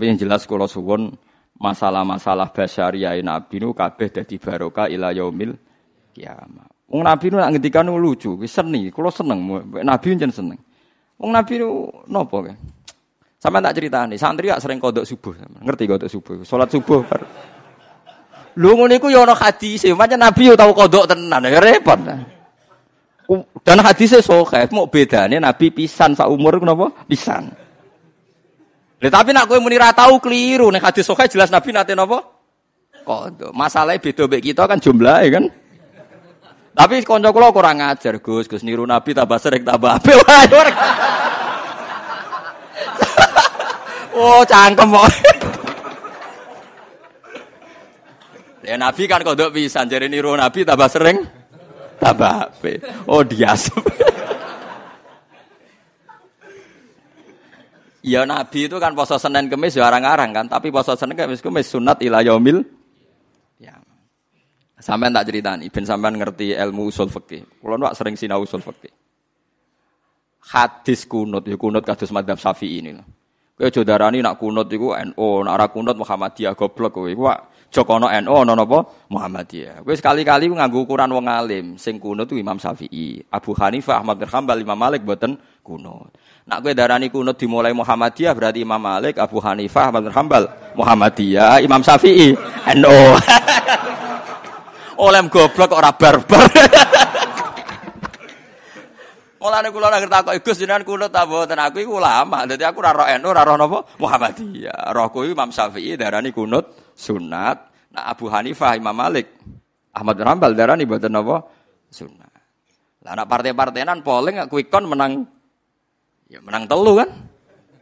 Tapi yang jelas kalau suwon masalah-masalah basyariah Nabi nu kabeh dadi barokah ila yaumil kiamat. Wong Nabi nu nak ngendikan lucu, seni, kalau seneng Nabi jen seneng. Wong Nabi nu nopo kan? Sama tak cerita nih, santri gak sering kodok subuh, ngerti kodok subuh, sholat subuh. Lu ngono iku ya ana hadis, Nabi yo tau kodok tenan, ya repot. Dan hadisnya sahih, mau bedanya Nabi pisan sak umur kenapa? Pisan. Lha tapi nak kowe muni ra tau keliru nek hadis sahih jelas Nabi nate napa? Kodok. Masalahnya beda mbek kita kan jumlahnya kan. Tapi kanca kula kurang ngajar, Gus. Gus niru Nabi tambah sering tambah apik Oh, cangkem kok. Ya Nabi kan kodok pisan, jadi niru Nabi tambah sering. Tambah HP. Oh dia Ya Nabi itu kan poso Senin Kemis ya arang-arang kan, tapi poso Senin Kemis Kemis sunat ila yaumil ya. Sampean tak ceritani, ben sampean ngerti ilmu usul fikih. Kulo nu sering sinau usul fikih. Hadis kunut ya kunut kados madzhab Syafi'i ini. Kowe aja darani nak kunut iku NU, nak ora kunut Muhammadiyah goblok kowe. Iku Jokono NU ana napa Muhammadiyah. Kowe sekali-kali nganggo ukuran wong alim, sing kuno tuh Imam Syafi'i, Abu Hanifah, Ahmad bin Hanbal, Imam Malik boten kuno. Nak kowe darani kuno dimulai Muhammadiyah berarti Imam Malik, Abu Hanifah, Ahmad bin Hanbal, Muhammadiyah, Imam Syafi'i, NU. Oleh goblok ora barbar. Mulane kula nek takok Gus jenengan kuno ta mboten aku iku ulama. Dadi aku ora roh NU, ora roh napa Muhammadiyah. Rohku Imam Syafi'i darani kunut sunat. Nah Abu Hanifah, Imam Malik, Ahmad bin darah nih buatan apa? Sunat. Lah anak partai-partainan polling quick kon menang ya menang telu kan?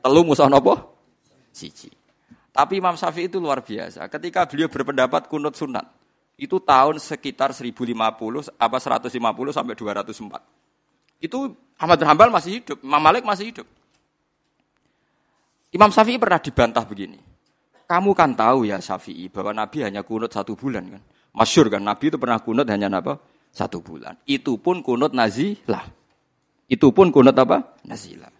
Telu musuh nopo? Siji. Tapi Imam Syafi'i itu luar biasa. Ketika beliau berpendapat kunut sunat, itu tahun sekitar 1050 apa 150 sampai 204. Itu Ahmad bin Hanbal masih hidup, Imam Malik masih hidup. Imam Syafi'i pernah dibantah begini. Kamu kan tahu ya Syafi'i bahwa Nabi hanya kunut satu bulan kan. Masyur kan Nabi itu pernah kunut hanya apa? Satu bulan. Itu pun kunut nazilah. Itu pun kunut apa? Nazilah.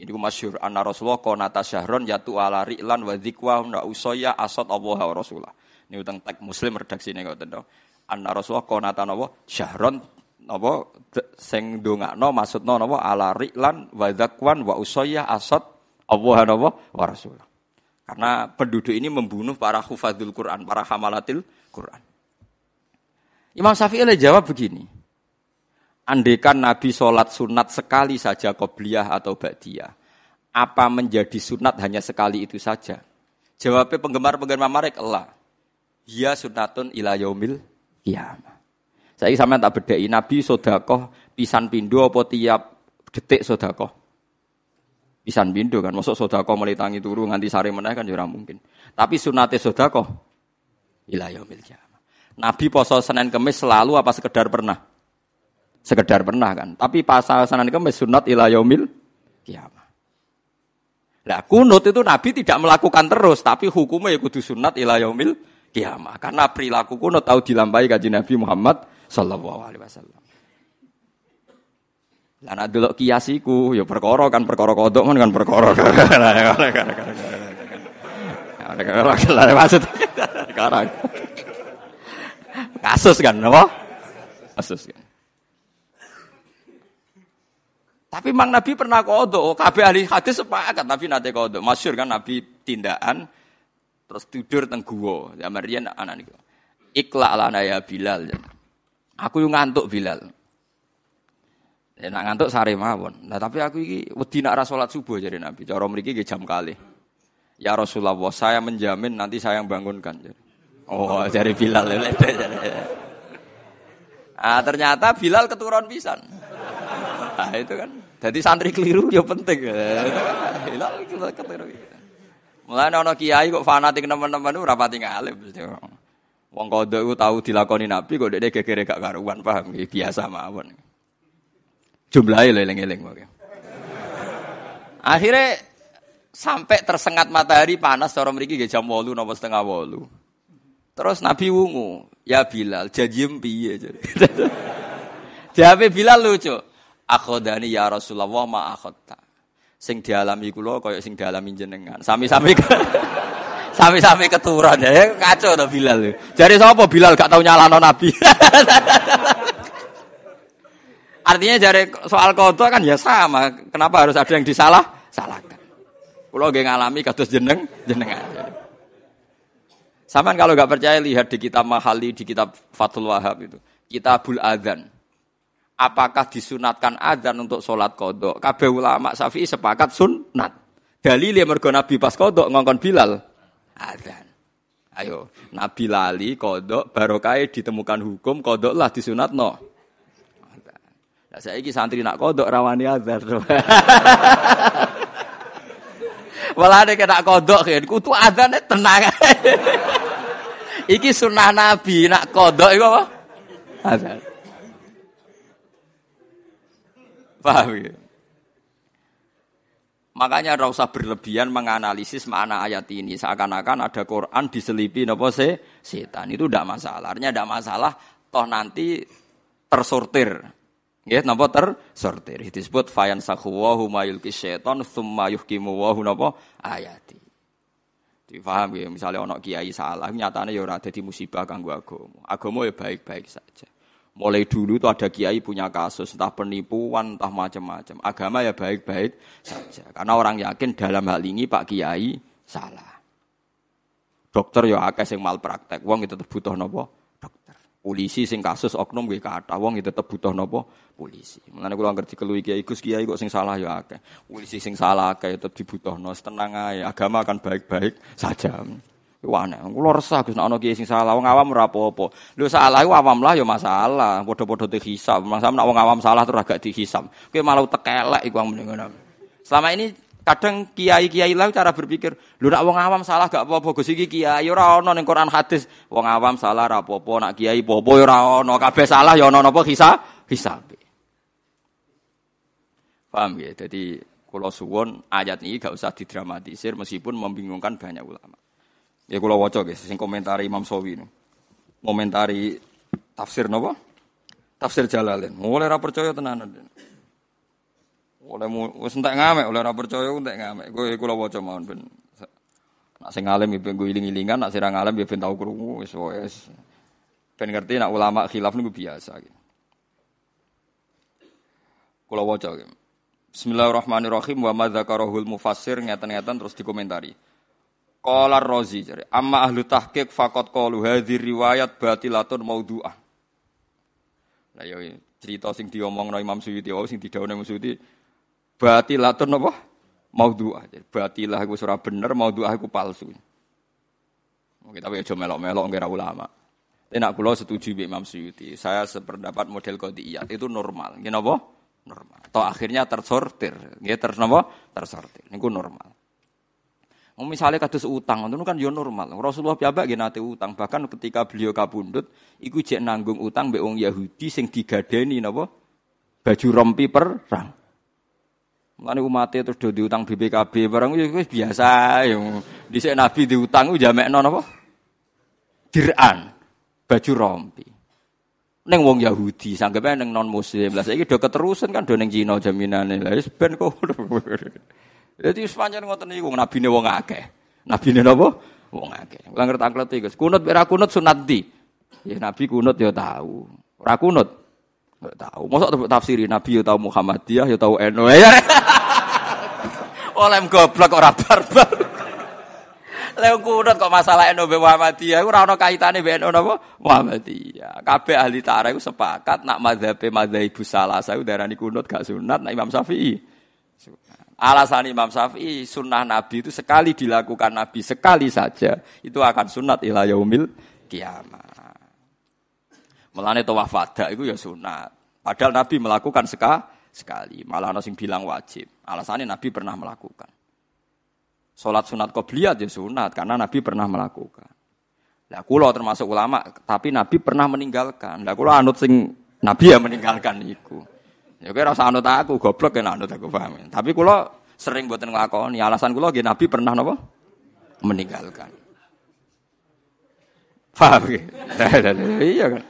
Ini masyur anna Rasulullah konata syahron yatu ala ri'lan wa dzikwa na asad Allah wa Rasulullah. Ini utang tag muslim redaksi ini kau Anna Rasulullah konata napa syahron napa sing dongakno maksudno napa ala ri'lan wa dzakwan wa usoya asad Allah wa Rasulullah. Karena penduduk ini membunuh para hufadzul Quran, para hamalatil Quran. Imam Syafi'i jawab begini. Andaikan Nabi sholat sunat sekali saja qobliyah atau ba'diyah. Apa menjadi sunat hanya sekali itu saja? Jawabnya penggemar-penggemar Marek, Allah. Ya sunatun ila yaumil. Saya sama tak bedai Nabi sodakoh pisan pindo apa tiap detik sodakoh pisan bindo kan. Masuk sodako mulai tangi turu nganti sare meneh kan ya mungkin. Tapi sunate sodako ila yaumil Nabi poso Senin Kemis selalu apa sekedar pernah? Sekedar pernah kan. Tapi pas Senin Kemis sunat ila yaumil kiamah. Nah, kunut itu Nabi tidak melakukan terus, tapi hukumnya ya kudu sunat ila yaumil kiamah. Karena perilaku kunut tahu dilampai kaji Nabi Muhammad sallallahu alaihi wasallam. Lah nek delok kiasiku ya perkara kan perkara kodok kan kan perkara. Maksud sekarang. Kasus kan apa? Kasus kan. Tapi Mang Nabi pernah kodok, kabeh ahli hadis sepakat Nabi nate kodok. Masyur kan Nabi tindakan terus tidur teng guwa. Zaman riyen anak niku. Ikla lana ya Bilal. Aku yang ngantuk Bilal. Ya nak ngantuk sare mawon. Nah tapi aku iki wedi nak ra salat subuh jadi Nabi. Cara mriki nggih jam kali. Ya Rasulullah, saya menjamin nanti saya yang bangunkan. Oh, jadi Bilal. Ah ternyata Bilal keturun pisan. Nah itu kan. Jadi santri keliru ya penting. Bilal keturun. Mulai ono kiai kok fanatik teman-teman itu rapati ngalim. Wong kodok itu tahu dilakoni Nabi kok dia gegere gak karuan paham biasa mawon. Jumlahnya eling-eling. Akhirnya sampai tersengat matahari panas cara mriki nggih jam 8 napa setengah 8. Terus Nabi wungu, "Ya Bilal, janjim piye?" Jawabe Bilal lucu. Akhodani ya Rasulullah ma akhadta. Sing dialami kula kaya sing dialami jenengan. Sami-sami sami-sami keturunan ya kacau to Bilal. Jare sapa Bilal gak tau nyalano Nabi. Artinya jare soal kodok kan ya sama. Kenapa harus ada yang disalah? Salahkan. Kulo nggih ngalami kados jeneng jenengan. Sama kalau nggak percaya lihat di kitab Mahali, di kitab Fathul Wahab itu. Kitabul Adzan. Apakah disunatkan adzan untuk sholat kodok? Kabeh ulama Syafi'i sepakat sunat. Dalile mergo Nabi pas kodok ngongkon Bilal adzan. Ayo, Nabi lali kodok barokai ditemukan hukum kodok lah disunat no. Nah, saya ini santri nak kodok rawani adzan. Walau ada kena kodok kan, kutu adzan tenang. Iki sunnah Nabi nak kodok itu apa? Adzan. Paham ya? Makanya ora usah berlebihan menganalisis makna ayat ini. Seakan-akan ada Quran diselipi napa se setan. Itu tidak masalah. Artinya tidak masalah toh nanti tersortir. Ya, napa tersortir. Itu disebut fayan sakhuwahu mayulki syaitan tsumma yuhkimu wa napa ayati. Difaham ya, misalnya ono kiai salah, nyatanya ya ora dadi musibah kanggo agama. Agama ya baik-baik saja. Mulai dulu itu ada kiai punya kasus, entah penipuan, entah macam-macam. Agama ya baik-baik saja. Karena orang yakin dalam hal ini Pak Kiai salah. Dokter ya akeh sing malpraktek, wong itu butuh nopo dokter. Polisi sing kasus oknum nggih kathah, wong itu tetep butuh nopo polisi. Mulane kula ngerti keluwi kiai Gus kiai kok sing salah ya akeh. Polisi sing salah akeh tetep dibutuhno, tenang ae. Agama akan baik-baik saja. Wah, nek kula resah Gus nek sing salah wong awam ora apa-apa. Lho salah iku awam lah ya masalah, padha-padha dihisab. Masalah nek wong awam salah terus agak dihisab. Kowe malah tekelek iku ngono. Selama ini kadang kiai-kiai lah cara berpikir, lho nek wong awam salah gak apa-apa Gus iki kiai ora ana ning Quran hadis. Wong awam salah ora apa-apa, kiai apa-apa ya ora ana, kabeh salah ya ana napa hisab? Hisab. Paham ya? Jadi kalau suwon ayat ini gak usah didramatisir meskipun membingungkan banyak ulama. Ya kula waca guys, sing komentari Imam Sawi ini. Komentari tafsir napa? Tafsir Jalalain. Mulai ra percaya tenanan. Oleh wis entek ngamek, oleh ora percaya entek ngamek. Kowe kula waca mawon ben. Nak sing alim ya ben iling-ilingan, nak sing alim ya ben tau krungu wis wis. Ben ngerti nak ulama khilaf niku biasa gitu. Kula waca. Bismillahirrahmanirrahim wa madzakarahul mufassir ngeten-ngeten terus dikomentari. Qala Razi jare, amma ahlu tahqiq faqat qalu hadhi riwayat batilatun maudhu'ah. Lah ya cerita sing diomongno Imam Suyuti wae sing didhawuhne Imam Suyuti batilatun apa? Maudhu'ah. Batilah iku ora bener, maudhu'ah iku palsu. Mungkin tapi aja melok-melok ngira ulama. Tapi nak kula setuju bi Imam Suyuti. Saya sependapat model qadiyat itu normal. Nggih napa? Normal. Atau akhirnya tersortir. Nggih ter napa? Tersortir. Niku normal. Misalnya kados utang, itu kan ya normal. Rasulullah piyambak nggih nate utang, bahkan ketika beliau kabundut, iku jek nanggung utang mbek wong Yahudi sing digadeni napa? Baju rompi perang. Mulane umat terus do diutang BPKB barang itu biasa ya. Dhisik Nabi diutang ku jamekno napa? Diran. Baju rompi. Neng wong Yahudi, sanggepe neng non muslim. Lah saiki do keterusan kan do neng Cina jaminane. Lah wis ben kok Jadi sepanjang ngoten niku nabine wong akeh. Nabine napa? Wong akeh. Kula ngerti aklete Gus. Kunut ora kunut sunat di. Ya nabi kunut ya tahu. Ora kunut. Enggak tahu. Mosok tafsiri nabi ya tahu Muhammadiyah ya tahu NU. Ya. Oleh goblok ora barbar. Lha kunut kok masalah NU Muhammadiyah ora ana kaitane mbek NU napa? Muhammadiyah. Kabeh ahli tarikh sepakat nak mazhabe mazhab Ibu Salasa darani kunut gak sunat, nak Imam Syafi'i. Alasan Imam Syafi'i sunnah Nabi itu sekali dilakukan Nabi sekali saja itu akan sunat ila yaumil kiamat. Melane tawaf wada itu ya sunat. Padahal Nabi melakukan seka, sekali. Malah ada yang bilang wajib. Alasannya Nabi pernah melakukan. Sholat sunat qobliyat ya sunat karena Nabi pernah melakukan. Lah kula termasuk ulama, tapi Nabi pernah meninggalkan. Lah kula anut sing Nabi ya meninggalkan itu. Ya kira rasa anut aku, goblok ya anut aku paham. Tapi kula sering buatan ngelakoni. Alasan kula nggih Nabi pernah napa? Meninggalkan. Paham ya? Iya kan.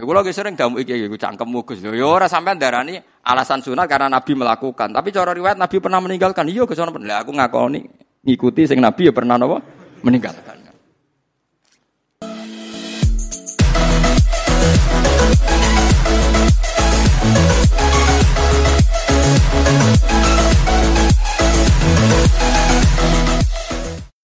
Kula nggih sering damu iki iku cangkemmu Gus. Ya ora sampean darani Alasan sunat karena Nabi melakukan. Tapi cara riwayat Nabi pernah meninggalkan. Iya Lah aku ngakoni ngikuti sing Nabi ya pernah napa meninggalkan.